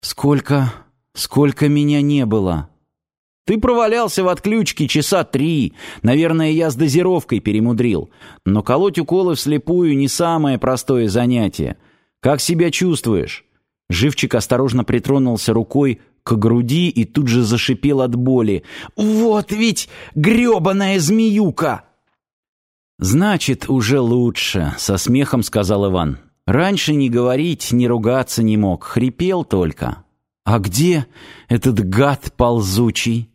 Сколько, сколько меня не было? Ты провалялся в отключке часа три. Наверное, я с дозировкой перемудрил. Но колоть уколы вслепую не самое простое занятие. Как себя чувствуешь? Живчик осторожно притронулся рукой к груди и тут же зашипел от боли. «Вот ведь грёбаная змеюка!» «Значит, уже лучше», — со смехом сказал Иван. «Раньше не говорить, не ругаться не мог, хрипел только». «А где этот гад ползучий?»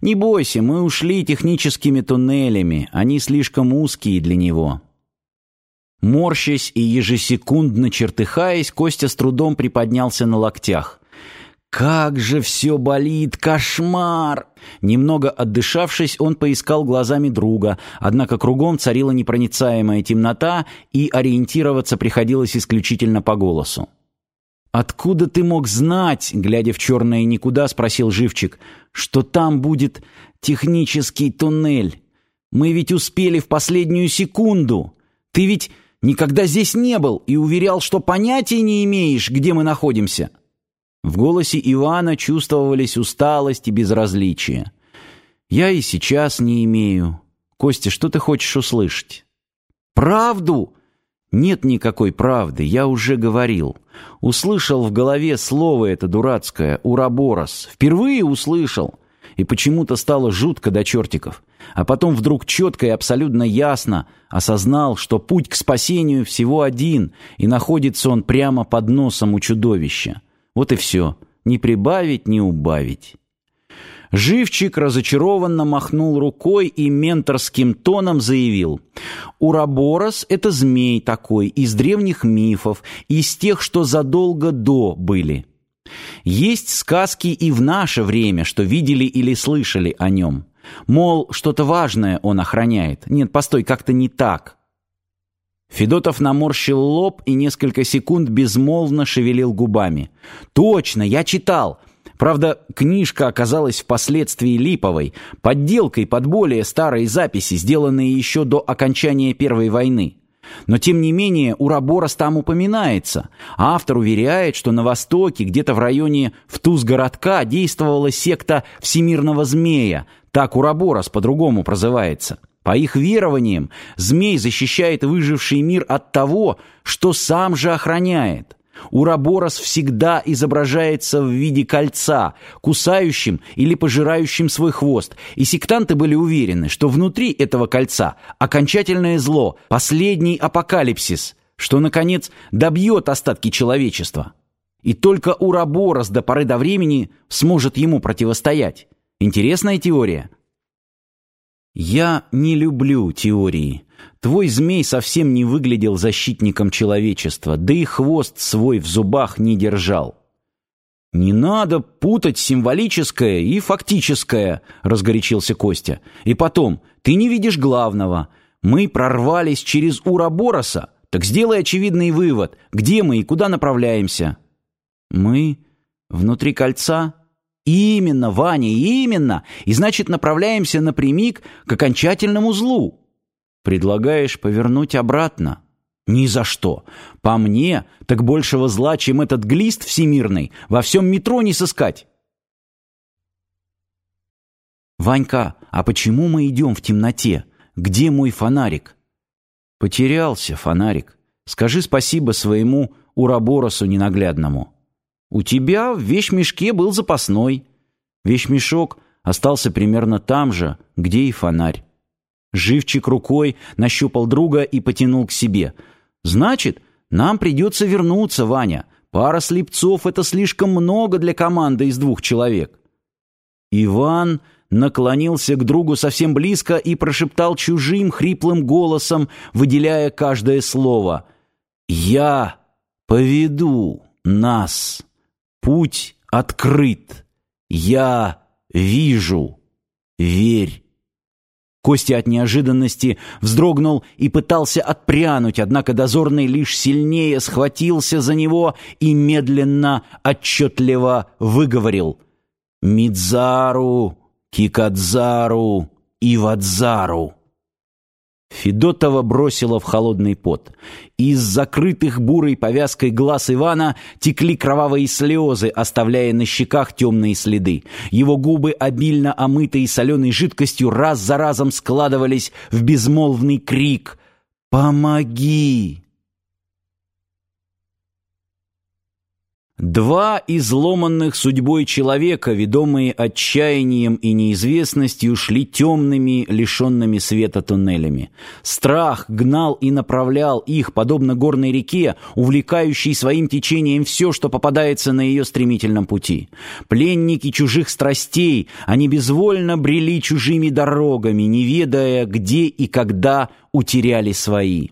«Не бойся, мы ушли техническими туннелями, они слишком узкие для него». Морщась и ежесекундно чертыхаясь, Костя с трудом приподнялся на локтях. «Как же все болит! Кошмар!» Немного отдышавшись, он поискал глазами друга, однако кругом царила непроницаемая темнота, и ориентироваться приходилось исключительно по голосу. «Откуда ты мог знать, — глядя в черное никуда, — спросил Живчик, — что там будет технический туннель? Мы ведь успели в последнюю секунду. Ты ведь никогда здесь не был и уверял, что понятия не имеешь, где мы находимся». В голосе Ивана чувствовались усталость и безразличие. «Я и сейчас не имею. Костя, что ты хочешь услышать?» «Правду!» Нет никакой правды, я уже говорил. Услышал в голове слово это дурацкое «ураборос». Впервые услышал. И почему-то стало жутко до чертиков. А потом вдруг четко и абсолютно ясно осознал, что путь к спасению всего один, и находится он прямо под носом у чудовища. Вот и все. Не прибавить, не убавить. Живчик разочарованно махнул рукой и менторским тоном заявил. «Ураборос — это змей такой, из древних мифов, из тех, что задолго до были. Есть сказки и в наше время, что видели или слышали о нем. Мол, что-то важное он охраняет. Нет, постой, как-то не так». Федотов наморщил лоб и несколько секунд безмолвно шевелил губами. «Точно, я читал. Правда, книжка оказалась впоследствии липовой, подделкой под более старые записи, сделанные еще до окончания Первой войны. Но тем не менее Ураборос там упоминается. Автор уверяет, что на востоке, где-то в районе Втуз-городка, действовала секта Всемирного Змея, так Ураборос по-другому прозывается. По их верованиям, змей защищает выживший мир от того, что сам же охраняет. Ураборос всегда изображается в виде кольца, кусающим или пожирающим свой хвост, и сектанты были уверены, что внутри этого кольца окончательное зло, последний апокалипсис, что, наконец, добьет остатки человечества. И только Ураборос до поры до времени сможет ему противостоять. Интересная теория. Я не люблю теории. Твой змей совсем не выглядел защитником человечества, да и хвост свой в зубах не держал. «Не надо путать символическое и фактическое», — разгорячился Костя. «И потом, ты не видишь главного. Мы прорвались через Урабороса, так сделай очевидный вывод, где мы и куда направляемся». «Мы? Внутри кольца?» «Именно, Ваня, именно! И значит, направляемся напрямик к окончательному злу». Предлагаешь повернуть обратно? Ни за что. По мне, так большего зла, чем этот глист всемирный, во всем метро не сыскать. Ванька, а почему мы идем в темноте? Где мой фонарик? Потерялся фонарик. Скажи спасибо своему Ураборосу ненаглядному. У тебя в вещмешке был запасной. Вещмешок остался примерно там же, где и фонарь. Живчик рукой нащупал друга и потянул к себе. «Значит, нам придется вернуться, Ваня. Пара слепцов — это слишком много для команды из двух человек». Иван наклонился к другу совсем близко и прошептал чужим хриплым голосом, выделяя каждое слово. «Я поведу нас. Путь открыт. Я вижу. Верь». Костя от неожиданности вздрогнул и пытался отпрянуть, однако дозорный лишь сильнее схватился за него и медленно, отчетливо выговорил «Мидзару, Кикадзару, Ивадзару». Федотова бросила в холодный пот. Из закрытых бурой повязкой глаз Ивана текли кровавые слезы, оставляя на щеках темные следы. Его губы, обильно омытые соленой жидкостью, раз за разом складывались в безмолвный крик «Помоги!». Два изломанных судьбой человека, ведомые отчаянием и неизвестностью, шли темными, лишенными света туннелями. Страх гнал и направлял их, подобно горной реке, увлекающей своим течением все, что попадается на ее стремительном пути. Пленники чужих страстей, они безвольно брели чужими дорогами, не ведая, где и когда утеряли свои.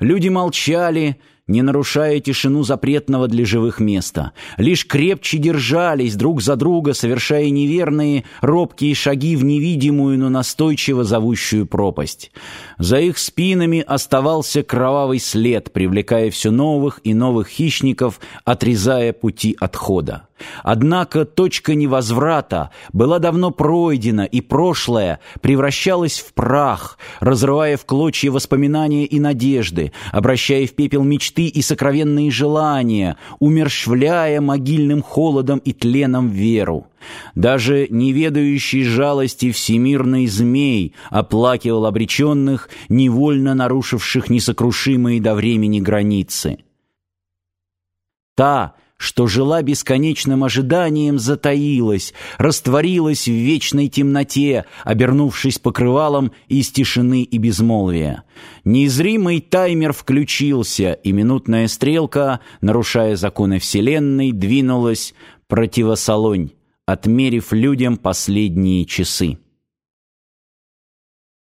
Люди молчали, не нарушая тишину запретного для живых места. Лишь крепче держались друг за друга, совершая неверные, робкие шаги в невидимую, но настойчиво зовущую пропасть. За их спинами оставался кровавый след, привлекая все новых и новых хищников, отрезая пути отхода. Однако точка невозврата была давно пройдена, и прошлое превращалось в прах, разрывая в клочья воспоминания и надежды, обращая в пепел мечты и сокровенные желания, умерщвляя могильным холодом и тленом веру. Даже неведающий жалости всемирный змей оплакивал обреченных, невольно нарушивших несокрушимые до времени границы. Та, что жила бесконечным ожиданием, затаилась, растворилась в вечной темноте, обернувшись покрывалом из тишины и безмолвия. Незримый таймер включился, и минутная стрелка, нарушая законы Вселенной, двинулась противосолонь, отмерив людям последние часы.